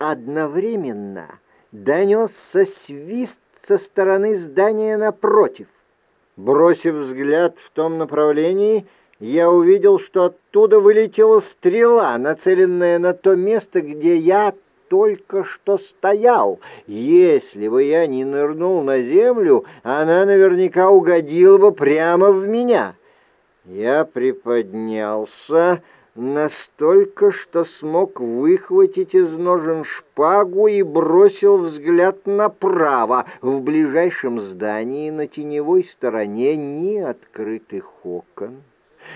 одновременно донесся свист со стороны здания напротив. Бросив взгляд в том направлении, я увидел, что оттуда вылетела стрела, нацеленная на то место, где я только что стоял. Если бы я не нырнул на землю, она наверняка угодила бы прямо в меня. Я приподнялся настолько, что смог выхватить из ножен шпагу и бросил взгляд направо. В ближайшем здании на теневой стороне ни открытых окон,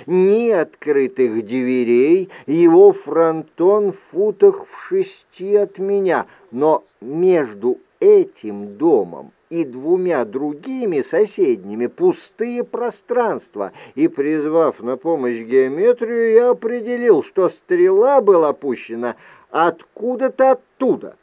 ни открытых дверей, его фронтон в футах в шести от меня, но между этим домом и двумя другими соседними пустые пространства, и, призвав на помощь геометрию, я определил, что стрела была пущена откуда-то оттуда.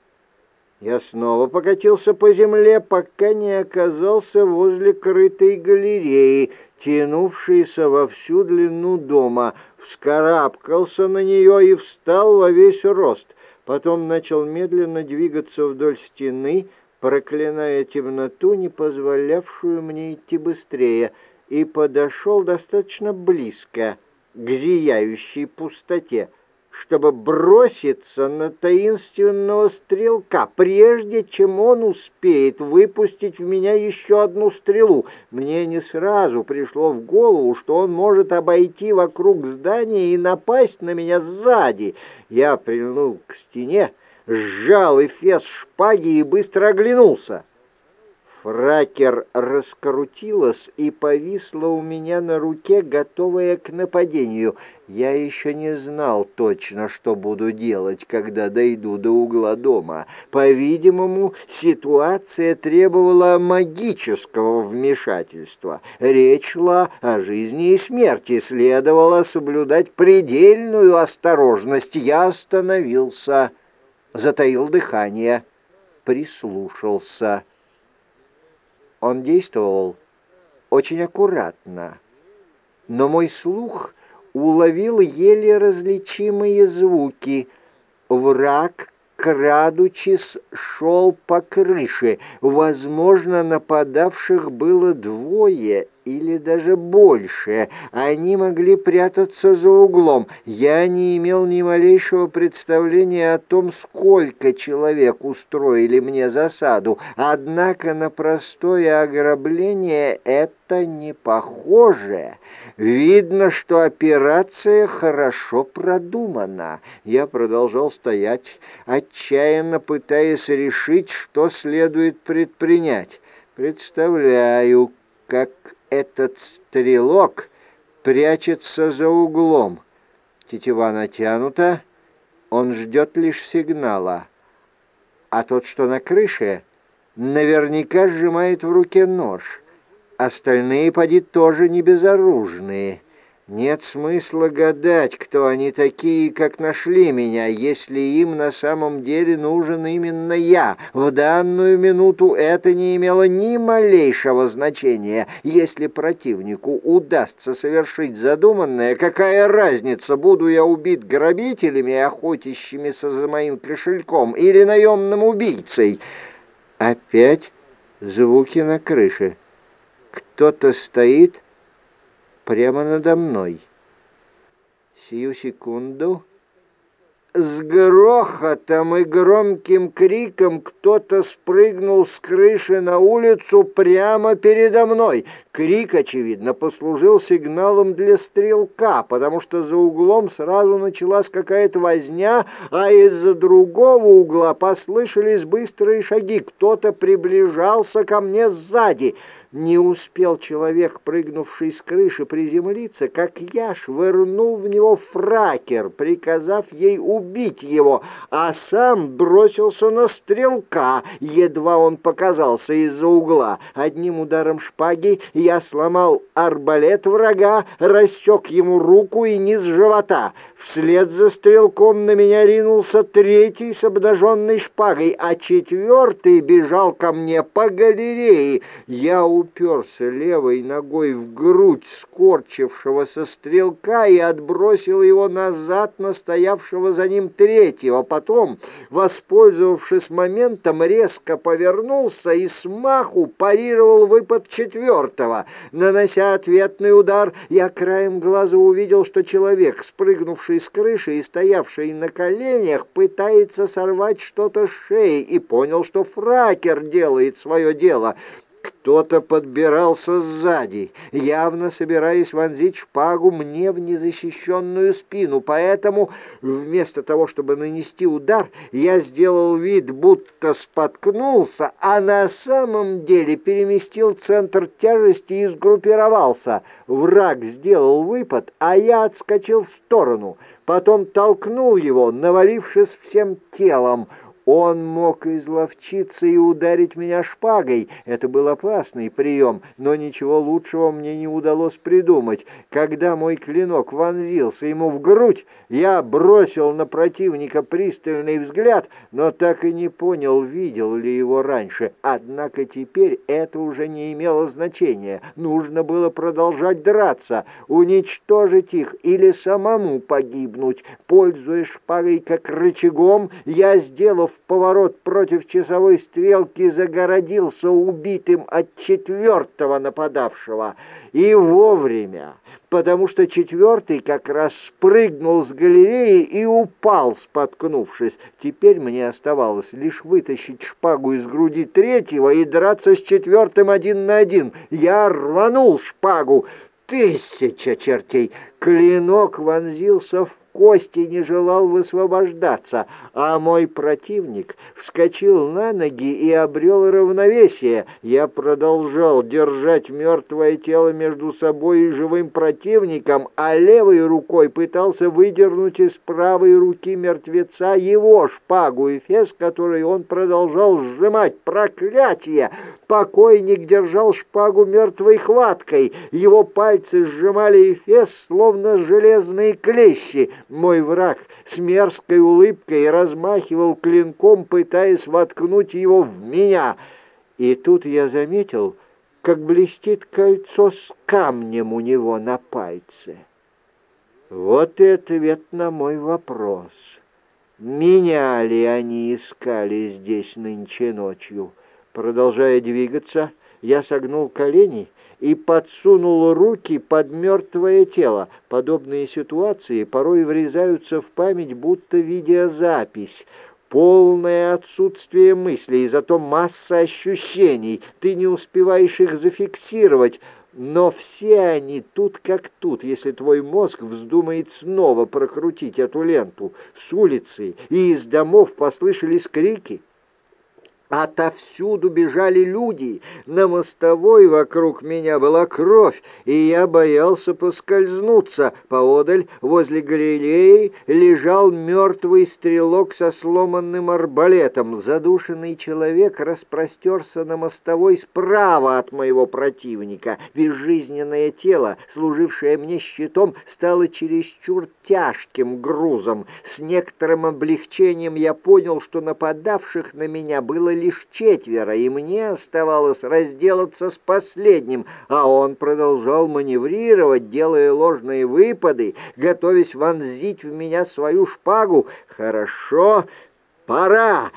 Я снова покатился по земле, пока не оказался возле крытой галереи, тянувшейся во всю длину дома, вскарабкался на нее и встал во весь рост. Потом начал медленно двигаться вдоль стены, проклиная темноту, не позволявшую мне идти быстрее, и подошел достаточно близко к зияющей пустоте чтобы броситься на таинственного стрелка, прежде чем он успеет выпустить в меня еще одну стрелу. Мне не сразу пришло в голову, что он может обойти вокруг здания и напасть на меня сзади. Я прильнул к стене, сжал эфес шпаги и быстро оглянулся. Фракер раскрутилась и повисла у меня на руке, готовая к нападению. Я еще не знал точно, что буду делать, когда дойду до угла дома. По-видимому, ситуация требовала магического вмешательства. Речь шла о жизни и смерти, следовало соблюдать предельную осторожность. Я остановился, затаил дыхание, прислушался. Он действовал очень аккуратно, но мой слух уловил еле различимые звуки. Враг крадучись, шел по крыше. Возможно, нападавших было двое или даже больше. Они могли прятаться за углом. Я не имел ни малейшего представления о том, сколько человек устроили мне засаду. Однако на простое ограбление это не похоже. Видно, что операция хорошо продумана. Я продолжал стоять, отчаянно пытаясь решить, что следует предпринять. Представляю, как этот стрелок прячется за углом. Тетива натянута, он ждет лишь сигнала. А тот, что на крыше, наверняка сжимает в руке нож. Остальные, поди, тоже не безоружные. Нет смысла гадать, кто они такие, как нашли меня, если им на самом деле нужен именно я. В данную минуту это не имело ни малейшего значения. Если противнику удастся совершить задуманное, какая разница, буду я убит грабителями, охотящимися за моим кошельком, или наемным убийцей? Опять звуки на крыше. Кто-то стоит прямо надо мной. Сию секунду с грохотом и громким криком кто-то спрыгнул с крыши на улицу прямо передо мной. Крик, очевидно, послужил сигналом для стрелка, потому что за углом сразу началась какая-то возня, а из-за другого угла послышались быстрые шаги. Кто-то приближался ко мне сзади. Не успел человек, прыгнувший с крыши, приземлиться, как я швырнул в него фракер, приказав ей убить его, а сам бросился на стрелка, едва он показался из-за угла. Одним ударом шпаги я сломал арбалет врага, рассек ему руку и низ живота. Вслед за стрелком на меня ринулся третий с обнаженной шпагой, а четвертый бежал ко мне по галерее. Я уперся левой ногой в грудь скорчившегося стрелка и отбросил его назад на стоявшего за ним третьего. Потом, воспользовавшись моментом, резко повернулся и смаху парировал выпад четвертого. Нанося ответный удар, я краем глаза увидел, что человек, спрыгнувший с крыши и стоявший на коленях, пытается сорвать что-то с шеи и понял, что фракер делает свое дело. Кто-то подбирался сзади, явно собираясь вонзить шпагу мне в незащищенную спину, поэтому вместо того, чтобы нанести удар, я сделал вид, будто споткнулся, а на самом деле переместил центр тяжести и сгруппировался. Враг сделал выпад, а я отскочил в сторону, потом толкнул его, навалившись всем телом — он мог изловчиться и ударить меня шпагой. Это был опасный прием, но ничего лучшего мне не удалось придумать. Когда мой клинок вонзился ему в грудь, я бросил на противника пристальный взгляд, но так и не понял, видел ли его раньше. Однако теперь это уже не имело значения. Нужно было продолжать драться, уничтожить их или самому погибнуть. Пользуясь шпагой как рычагом, я, в поворот против часовой стрелки, загородился убитым от четвертого нападавшего. И вовремя, потому что четвертый как раз спрыгнул с галереи и упал, споткнувшись. Теперь мне оставалось лишь вытащить шпагу из груди третьего и драться с четвертым один на один. Я рванул шпагу. Тысяча чертей! Клинок вонзился в кости не желал высвобождаться, а мой противник вскочил на ноги и обрел равновесие. Я продолжал держать мертвое тело между собой и живым противником, а левой рукой пытался выдернуть из правой руки мертвеца его шпагу и фес, который он продолжал сжимать. Проклятие! Покойник держал шпагу мертвой хваткой. Его пальцы сжимали эфес, словно железные клещи. Мой враг с мерзкой улыбкой размахивал клинком, пытаясь воткнуть его в меня. И тут я заметил, как блестит кольцо с камнем у него на пальце. Вот и ответ на мой вопрос. Меня ли они искали здесь нынче ночью? Продолжая двигаться, я согнул колени и подсунул руки под мертвое тело. Подобные ситуации порой врезаются в память, будто видеозапись. Полное отсутствие мыслей, зато масса ощущений. Ты не успеваешь их зафиксировать, но все они тут как тут, если твой мозг вздумает снова прокрутить эту ленту. С улицы и из домов послышались крики. Отовсюду бежали люди, на мостовой вокруг меня была кровь, и я боялся поскользнуться. Поодаль, возле галереи, лежал мертвый стрелок со сломанным арбалетом. Задушенный человек распростерся на мостовой справа от моего противника. Безжизненное тело, служившее мне щитом, стало чересчур тяжким грузом. С некоторым облегчением я понял, что нападавших на меня было лишь четверо, и мне оставалось разделаться с последним, а он продолжал маневрировать, делая ложные выпады, готовясь вонзить в меня свою шпагу. «Хорошо, пора!»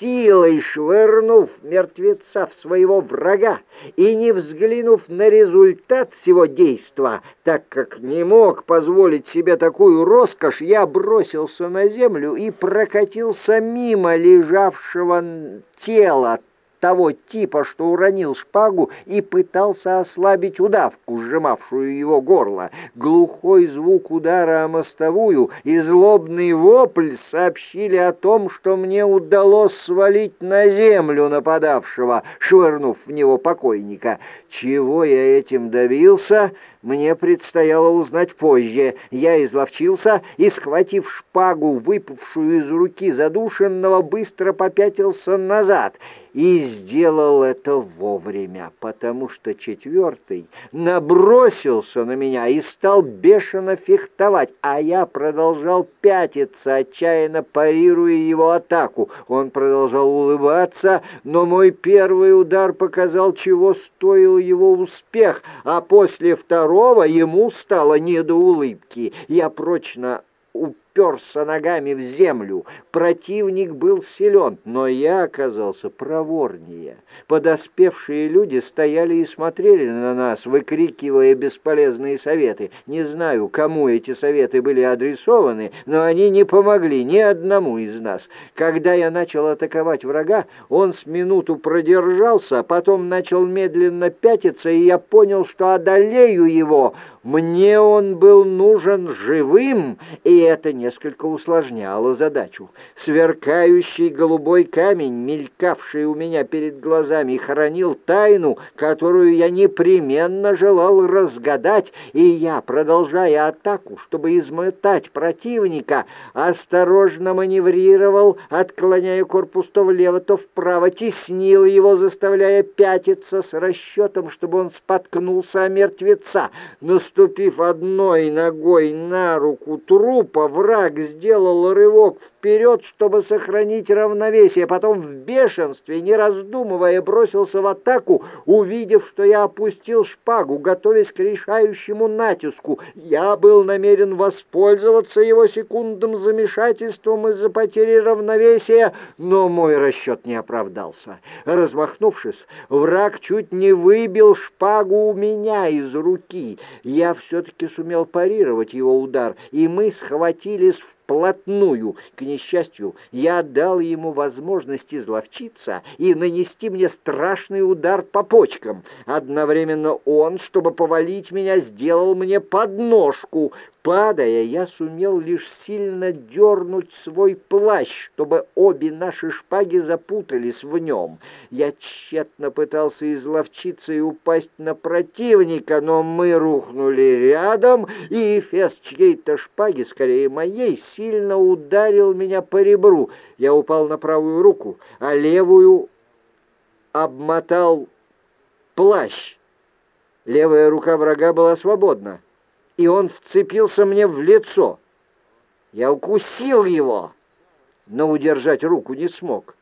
силой швырнув мертвеца в своего врага и не взглянув на результат всего действа, так как не мог позволить себе такую роскошь, я бросился на землю и прокатился мимо лежавшего тела того типа, что уронил шпагу и пытался ослабить удавку, сжимавшую его горло. Глухой звук удара о мостовую и злобный вопль сообщили о том, что мне удалось свалить на землю нападавшего, швырнув в него покойника. Чего я этим добился, мне предстояло узнать позже. Я изловчился и, схватив шпагу, выпавшую из руки задушенного, быстро попятился назад — и сделал это вовремя, потому что четвертый набросился на меня и стал бешено фехтовать, а я продолжал пятиться, отчаянно парируя его атаку. Он продолжал улыбаться, но мой первый удар показал, чего стоил его успех, а после второго ему стало не до улыбки. Я прочно уперся ногами в землю. Противник был силен, но я оказался проворнее. Подоспевшие люди стояли и смотрели на нас, выкрикивая бесполезные советы. Не знаю, кому эти советы были адресованы, но они не помогли ни одному из нас. Когда я начал атаковать врага, он с минуту продержался, а потом начал медленно пятиться, и я понял, что одолею его. Мне он был нужен живым, и это несколько усложняло задачу. Сверкающий голубой камень, мелькавший у меня перед глазами, хранил тайну, которую я непременно желал разгадать, и я, продолжая атаку, чтобы измотать противника, осторожно маневрировал, отклоняя корпус то влево, то вправо, теснил его, заставляя пятиться с расчетом, чтобы он споткнулся о мертвеца. Наступив одной ногой на руку трупа, враг сделал рывок вперед, чтобы сохранить равновесие, потом в бешенстве, не раздумывая, бросился в атаку, увидев, что я опустил шпагу, готовясь к решающему натиску. Я был намерен воспользоваться его секундным замешательством из-за потери равновесия, но мой расчет не оправдался. Размахнувшись, враг чуть не выбил шпагу у меня из руки. Я все-таки сумел парировать его удар, и мы схватились в вплотную. К несчастью, я дал ему возможность изловчиться и нанести мне страшный удар по почкам. Одновременно он, чтобы повалить меня, сделал мне подножку. Падая, я сумел лишь сильно дернуть свой плащ, чтобы обе наши шпаги запутались в нем. Я тщетно пытался изловчиться и упасть на противника, но мы рухнули рядом, и эфес чьей-то шпаги, скорее моей, сильно ударил меня по ребру. Я упал на правую руку, а левую обмотал плащ. Левая рука врага была свободна и он вцепился мне в лицо. Я укусил его, но удержать руку не смог.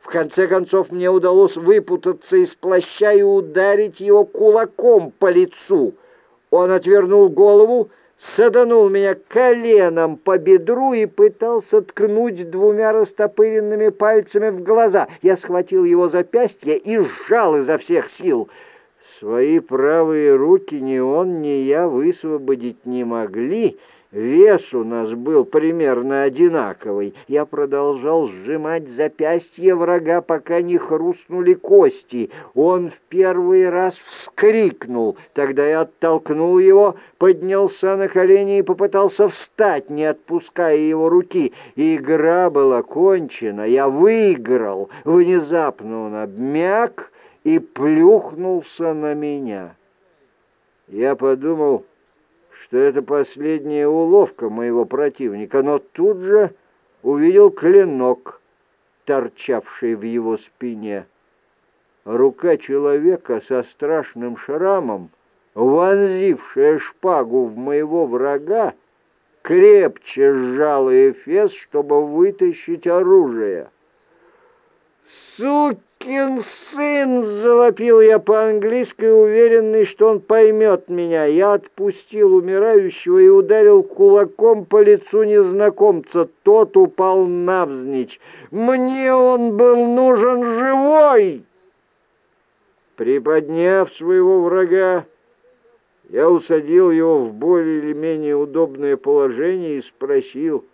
В конце концов мне удалось выпутаться из плаща и ударить его кулаком по лицу. Он отвернул голову, саданул меня коленом по бедру и пытался ткнуть двумя растопыренными пальцами в глаза. Я схватил его запястье и сжал изо всех сил — Свои правые руки ни он, ни я высвободить не могли. Вес у нас был примерно одинаковый. Я продолжал сжимать запястье врага, пока не хрустнули кости. Он в первый раз вскрикнул. Тогда я оттолкнул его, поднялся на колени и попытался встать, не отпуская его руки. Игра была кончена. Я выиграл. Внезапно он обмяк и плюхнулся на меня. Я подумал, что это последняя уловка моего противника, но тут же увидел клинок, торчавший в его спине. Рука человека со страшным шрамом, вонзившая шпагу в моего врага, крепче сжала эфес, чтобы вытащить оружие. «Сукин сын!» — завопил я по-английски, уверенный, что он поймет меня. Я отпустил умирающего и ударил кулаком по лицу незнакомца. Тот упал навзничь. «Мне он был нужен живой!» Приподняв своего врага, я усадил его в более или менее удобное положение и спросил,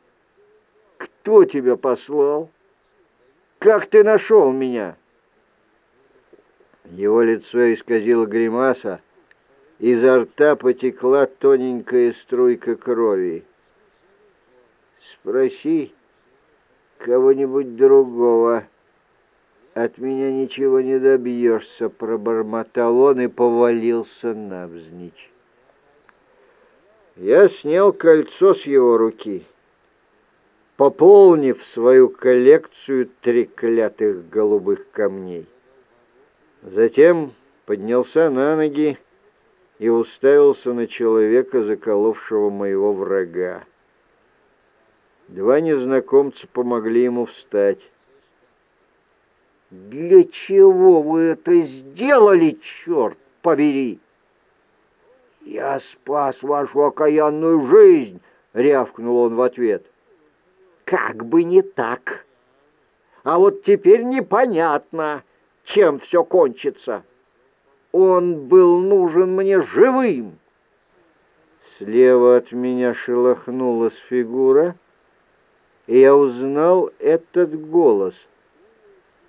«Кто тебя послал?» Как ты нашел меня?» Его лицо исказило гримаса, изо рта потекла тоненькая струйка крови. «Спроси кого-нибудь другого. От меня ничего не добьешься», — пробормотал он и повалился навзничь. Я снял кольцо с его руки пополнив свою коллекцию треклятых голубых камней. Затем поднялся на ноги и уставился на человека, заколовшего моего врага. Два незнакомца помогли ему встать. «Для чего вы это сделали, черт побери?» «Я спас вашу окаянную жизнь!» — рявкнул он в ответ. «Как бы не так! А вот теперь непонятно, чем все кончится. Он был нужен мне живым!» Слева от меня шелохнулась фигура, и я узнал этот голос.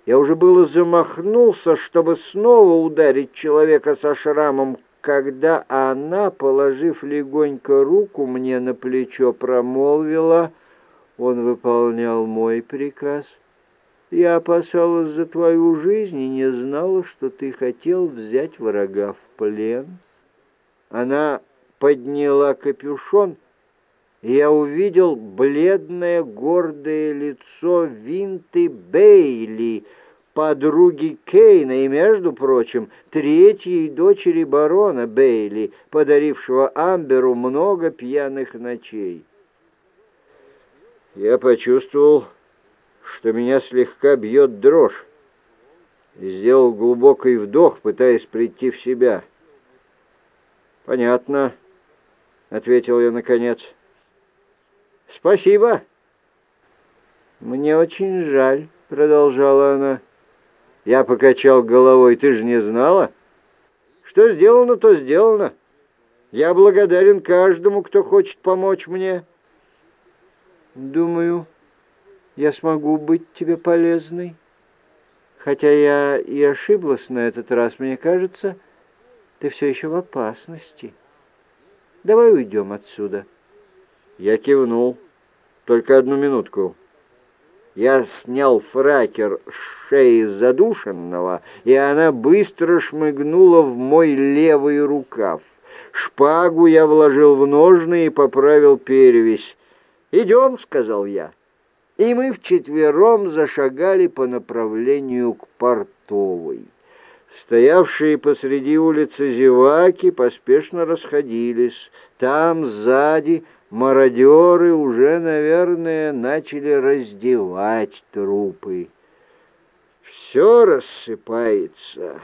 Я уже было замахнулся, чтобы снова ударить человека со шрамом когда она, положив легонько руку мне на плечо, промолвила, он выполнял мой приказ. Я опасалась за твою жизнь и не знала, что ты хотел взять врага в плен. Она подняла капюшон, и я увидел бледное гордое лицо Винты Бейли — подруги Кейна и, между прочим, третьей дочери барона Бейли, подарившего Амберу много пьяных ночей. Я почувствовал, что меня слегка бьет дрожь, и сделал глубокий вдох, пытаясь прийти в себя. «Понятно», — ответил я наконец. «Спасибо». «Мне очень жаль», — продолжала она. Я покачал головой. Ты же не знала? Что сделано, то сделано. Я благодарен каждому, кто хочет помочь мне. Думаю, я смогу быть тебе полезной. Хотя я и ошиблась на этот раз, мне кажется, ты все еще в опасности. Давай уйдем отсюда. Я кивнул. Только одну минутку. Я снял фракер с шеи задушенного, и она быстро шмыгнула в мой левый рукав. Шпагу я вложил в ножны и поправил перевязь. «Идем», — сказал я. И мы вчетвером зашагали по направлению к портовой. Стоявшие посреди улицы зеваки поспешно расходились. Там, сзади, мародеры уже, наверное, начали раздевать трупы. Все рассыпается,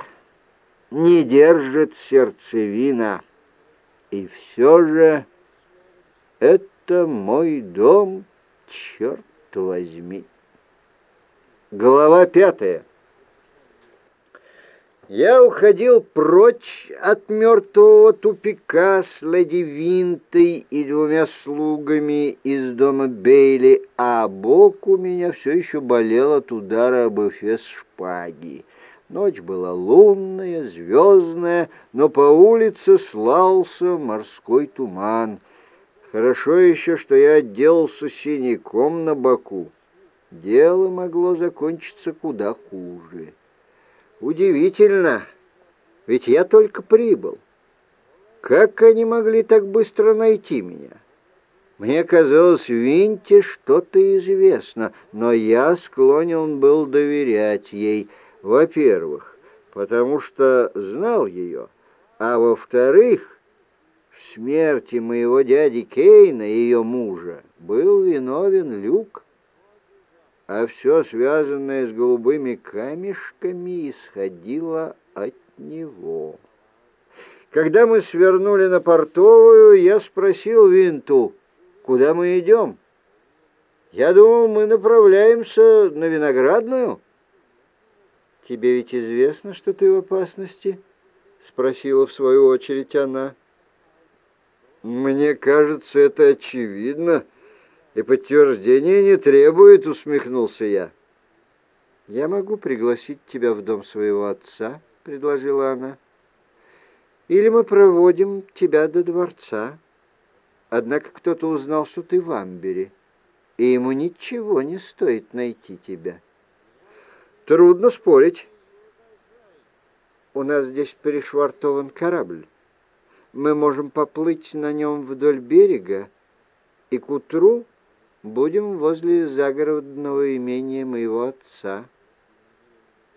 не держит сердцевина. И все же это мой дом, черт возьми. Глава пятая. Я уходил прочь от мертвого тупика с леди Винтой и двумя слугами из дома Бейли, а бок у меня все еще болел от удара об эфес шпаги. Ночь была лунная, звездная, но по улице слался морской туман. Хорошо еще, что я отделался синяком на боку. Дело могло закончиться куда хуже. Удивительно, ведь я только прибыл. Как они могли так быстро найти меня? Мне казалось, Винте что-то известно, но я склонен был доверять ей. Во-первых, потому что знал ее, а во-вторых, смерти моего дяди Кейна, ее мужа, был виновен Люк а все связанное с голубыми камешками исходило от него. Когда мы свернули на портовую, я спросил Винту, куда мы идем. Я думал, мы направляемся на Виноградную. Тебе ведь известно, что ты в опасности? Спросила в свою очередь она. Мне кажется, это очевидно, и подтверждения не требует, усмехнулся я. Я могу пригласить тебя в дом своего отца, предложила она. Или мы проводим тебя до дворца. Однако кто-то узнал, что ты в Амбере, и ему ничего не стоит найти тебя. Трудно спорить. У нас здесь пришвартован корабль. Мы можем поплыть на нем вдоль берега, и к утру будем возле загородного имения моего отца.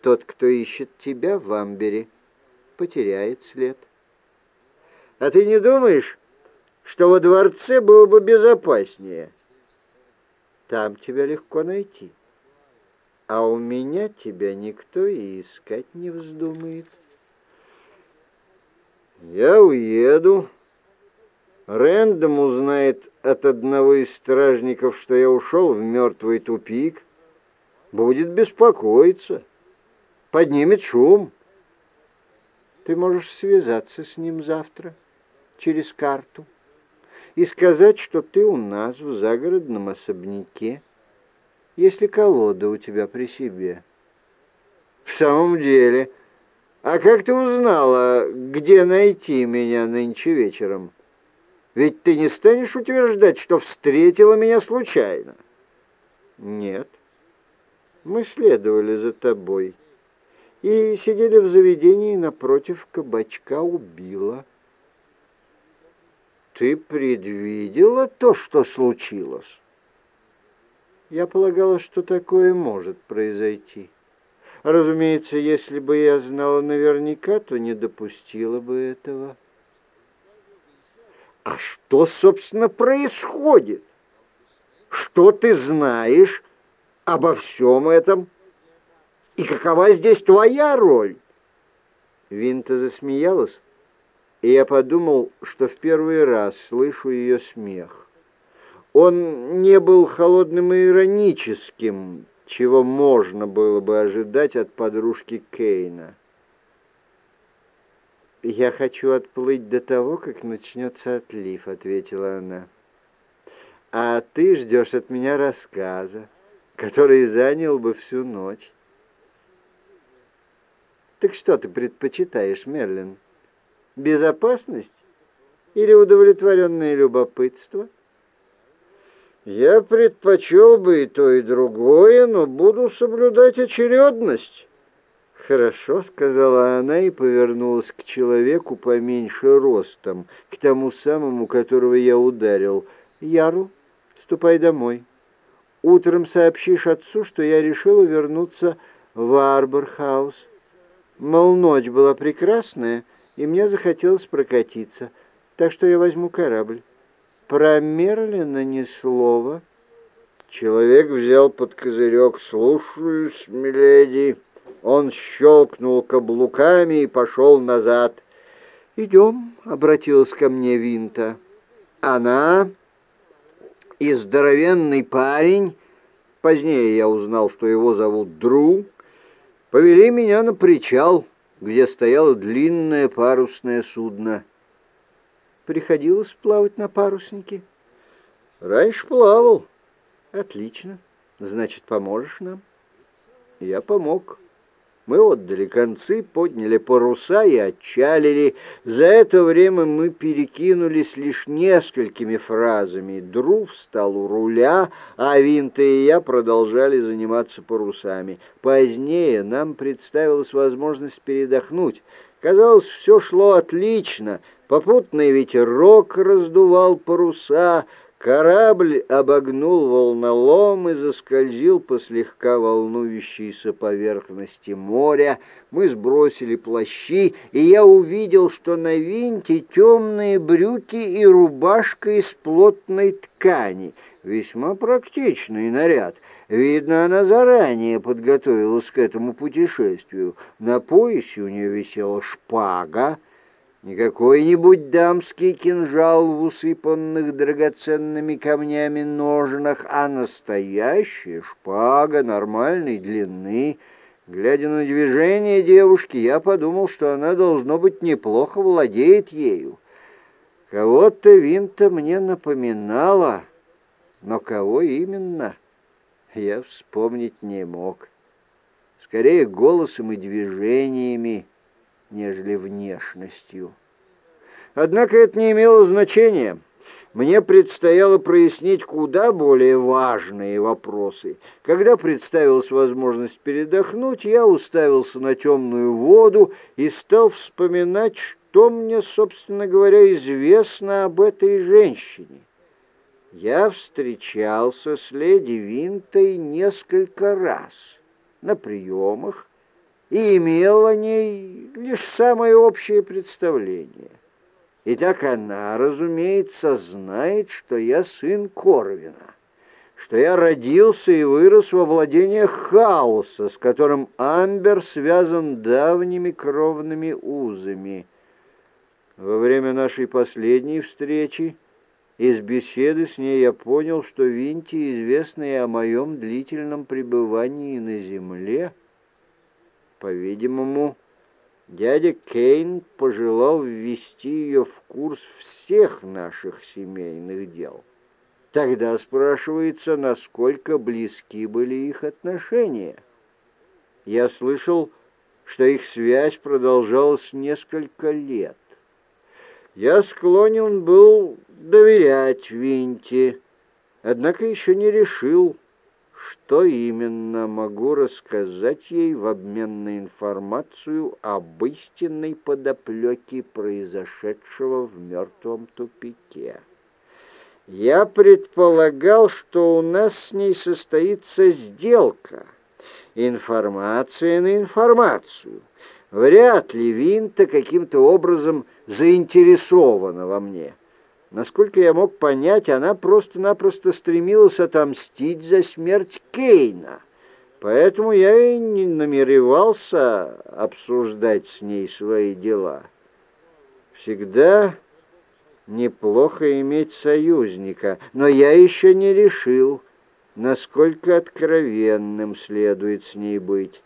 Тот, кто ищет тебя в Амбере, потеряет след. А ты не думаешь, что во дворце было бы безопаснее? Там тебя легко найти, а у меня тебя никто и искать не вздумает. Я уеду. Рэндом узнает от одного из стражников, что я ушел в мертвый тупик. Будет беспокоиться, поднимет шум. Ты можешь связаться с ним завтра через карту и сказать, что ты у нас в загородном особняке, если колода у тебя при себе. В самом деле, а как ты узнала, где найти меня нынче вечером? Ведь ты не станешь утверждать, что встретила меня случайно. Нет. Мы следовали за тобой и сидели в заведении напротив кабачка убила. Ты предвидела то, что случилось? Я полагала, что такое может произойти. Разумеется, если бы я знала наверняка, то не допустила бы этого. А что, собственно, происходит? Что ты знаешь обо всем этом? И какова здесь твоя роль? Винта засмеялась, и я подумал, что в первый раз слышу ее смех. Он не был холодным и ироническим, чего можно было бы ожидать от подружки Кейна. «Я хочу отплыть до того, как начнется отлив», — ответила она. «А ты ждешь от меня рассказа, который занял бы всю ночь». «Так что ты предпочитаешь, Мерлин?» Безопасность или удовлетворенное любопытство? Я предпочел бы и то, и другое, но буду соблюдать очередность. «Хорошо», — сказала она и повернулась к человеку поменьше ростом, к тому самому, которого я ударил. «Яру, ступай домой. Утром сообщишь отцу, что я решила вернуться в Арборхаус. Мол, ночь была прекрасная, — и мне захотелось прокатиться, так что я возьму корабль. Про Мерлина ни слова. Человек взял под козырек. «Слушаюсь, миледи». Он щелкнул каблуками и пошел назад. «Идем», — обратилась ко мне Винта. Она и здоровенный парень, позднее я узнал, что его зовут Дру, повели меня на причал — где стояло длинное парусное судно. Приходилось плавать на паруснике? Раньше плавал. Отлично. Значит, поможешь нам? Я помог. Мы отдали концы, подняли паруса и отчалили. За это время мы перекинулись лишь несколькими фразами. Дру встал у руля, а Винта и я продолжали заниматься парусами. Позднее нам представилась возможность передохнуть. Казалось, все шло отлично. Попутный ветерок раздувал паруса, Корабль обогнул волнолом и заскользил по слегка волнующейся поверхности моря. Мы сбросили плащи, и я увидел, что на винте темные брюки и рубашка из плотной ткани. Весьма практичный наряд. Видно, она заранее подготовилась к этому путешествию. На поясе у нее висела шпага, не какой-нибудь дамский кинжал в усыпанных драгоценными камнями ножнах, а настоящая шпага нормальной длины. Глядя на движение девушки, я подумал, что она, должно быть, неплохо владеет ею. Кого-то Винта мне напоминала, но кого именно, я вспомнить не мог. Скорее, голосом и движениями, нежели внешностью. Однако это не имело значения. Мне предстояло прояснить куда более важные вопросы. Когда представилась возможность передохнуть, я уставился на темную воду и стал вспоминать, что мне, собственно говоря, известно об этой женщине. я встречался с леди Винтой несколько раз на приемах и имел о ней лишь самое общее представление. И так она, разумеется, знает, что я сын Корвина, что я родился и вырос во владениях хаоса, с которым Амбер связан давними кровными узами. Во время нашей последней встречи из беседы с ней я понял, что Винти известно о моем длительном пребывании на земле. По-видимому, дядя Кейн пожелал ввести ее в курс всех наших семейных дел. Тогда спрашивается, насколько близки были их отношения. Я слышал, что их связь продолжалась несколько лет. Я склонен был доверять Винте, однако еще не решил, что именно могу рассказать ей в обмен на информацию об истинной подоплеке произошедшего в мертвом тупике. Я предполагал, что у нас с ней состоится сделка, информация на информацию — Вряд ли Винта каким-то образом заинтересована во мне. Насколько я мог понять, она просто-напросто стремилась отомстить за смерть Кейна. Поэтому я и не намеревался обсуждать с ней свои дела. Всегда неплохо иметь союзника, но я еще не решил, насколько откровенным следует с ней быть.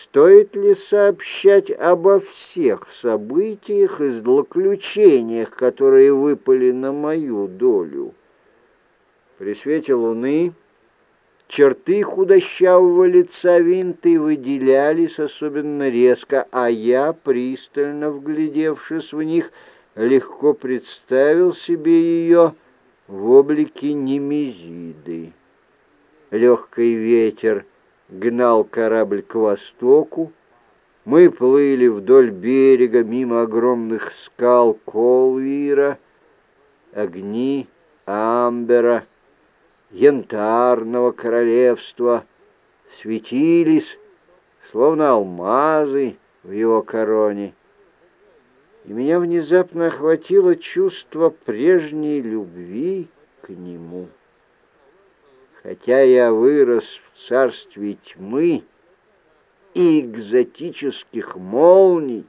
Стоит ли сообщать обо всех событиях и злоключениях, которые выпали на мою долю? При свете луны черты худощавого лица Винты выделялись особенно резко, а я, пристально вглядевшись в них, легко представил себе ее в облике Немезиды. Легкий ветер — гнал корабль к востоку. Мы плыли вдоль берега мимо огромных скал Колвира, огни Амбера, янтарного королевства светились, словно алмазы в его короне. И меня внезапно охватило чувство прежней любви к нему. Хотя я вырос в царстве тьмы и экзотических молний,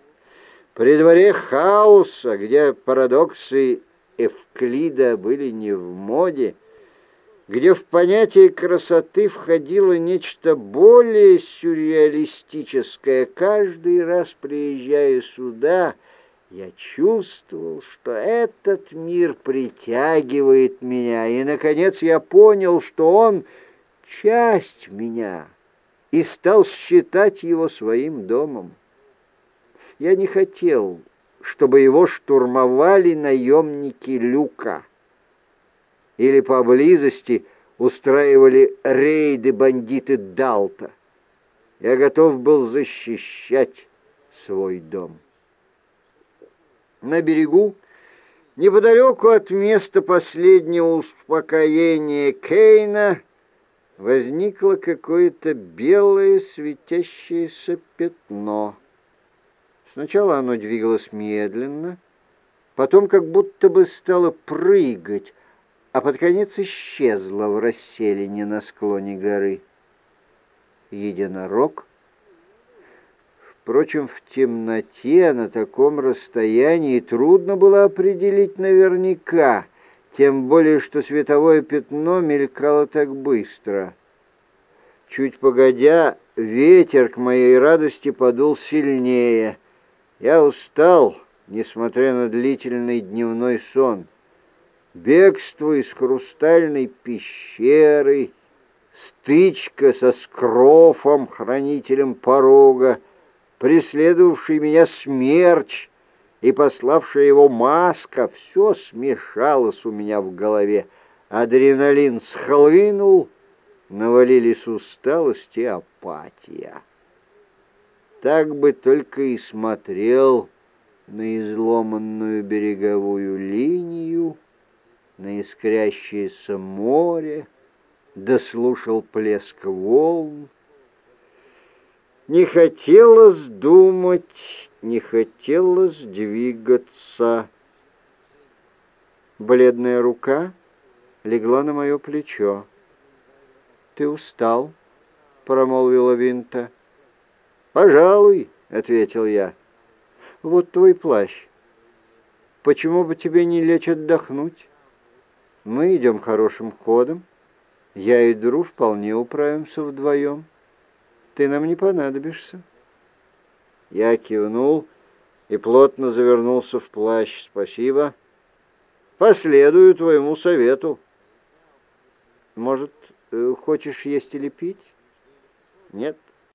при дворе хаоса, где парадоксы Эвклида были не в моде, где в понятие красоты входило нечто более сюрреалистическое, каждый раз приезжая сюда — я чувствовал, что этот мир притягивает меня, и, наконец, я понял, что он — часть меня, и стал считать его своим домом. Я не хотел, чтобы его штурмовали наемники Люка или поблизости устраивали рейды бандиты Далта. Я готов был защищать свой дом на берегу, неподалеку от места последнего успокоения Кейна, возникло какое-то белое светящееся пятно. Сначала оно двигалось медленно, потом как будто бы стало прыгать, а под конец исчезло в расселине на склоне горы. Единорог — Впрочем, в темноте на таком расстоянии трудно было определить наверняка, тем более, что световое пятно мелькало так быстро. Чуть погодя, ветер к моей радости подул сильнее. Я устал, несмотря на длительный дневной сон. Бегство из хрустальной пещеры, стычка со скрофом, хранителем порога — преследовавший меня смерч и пославшая его маска, все смешалось у меня в голове. Адреналин схлынул, навалились усталость и апатия. Так бы только и смотрел на изломанную береговую линию на искрящееся море, дослушал плеск волн. Не хотелось думать, не хотелось двигаться. Бледная рука легла на мое плечо. «Ты устал?» — промолвила Винта. «Пожалуй», — ответил я. «Вот твой плащ. Почему бы тебе не лечь отдохнуть? Мы идем хорошим ходом. Я и Дру вполне управимся вдвоем. Ты нам не понадобишься». Я кивнул и плотно завернулся в плащ. «Спасибо. Последую твоему совету». «Может, э, хочешь есть или пить?» «Нет».